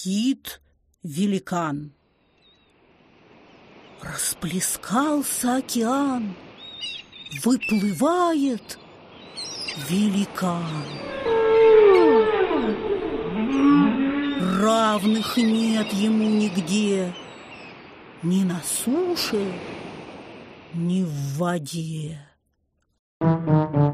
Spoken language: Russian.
Кит-великан. Расплескался океан, выплывает великан. Равных нет ему нигде, ни на суше, ни в воде. Thank you.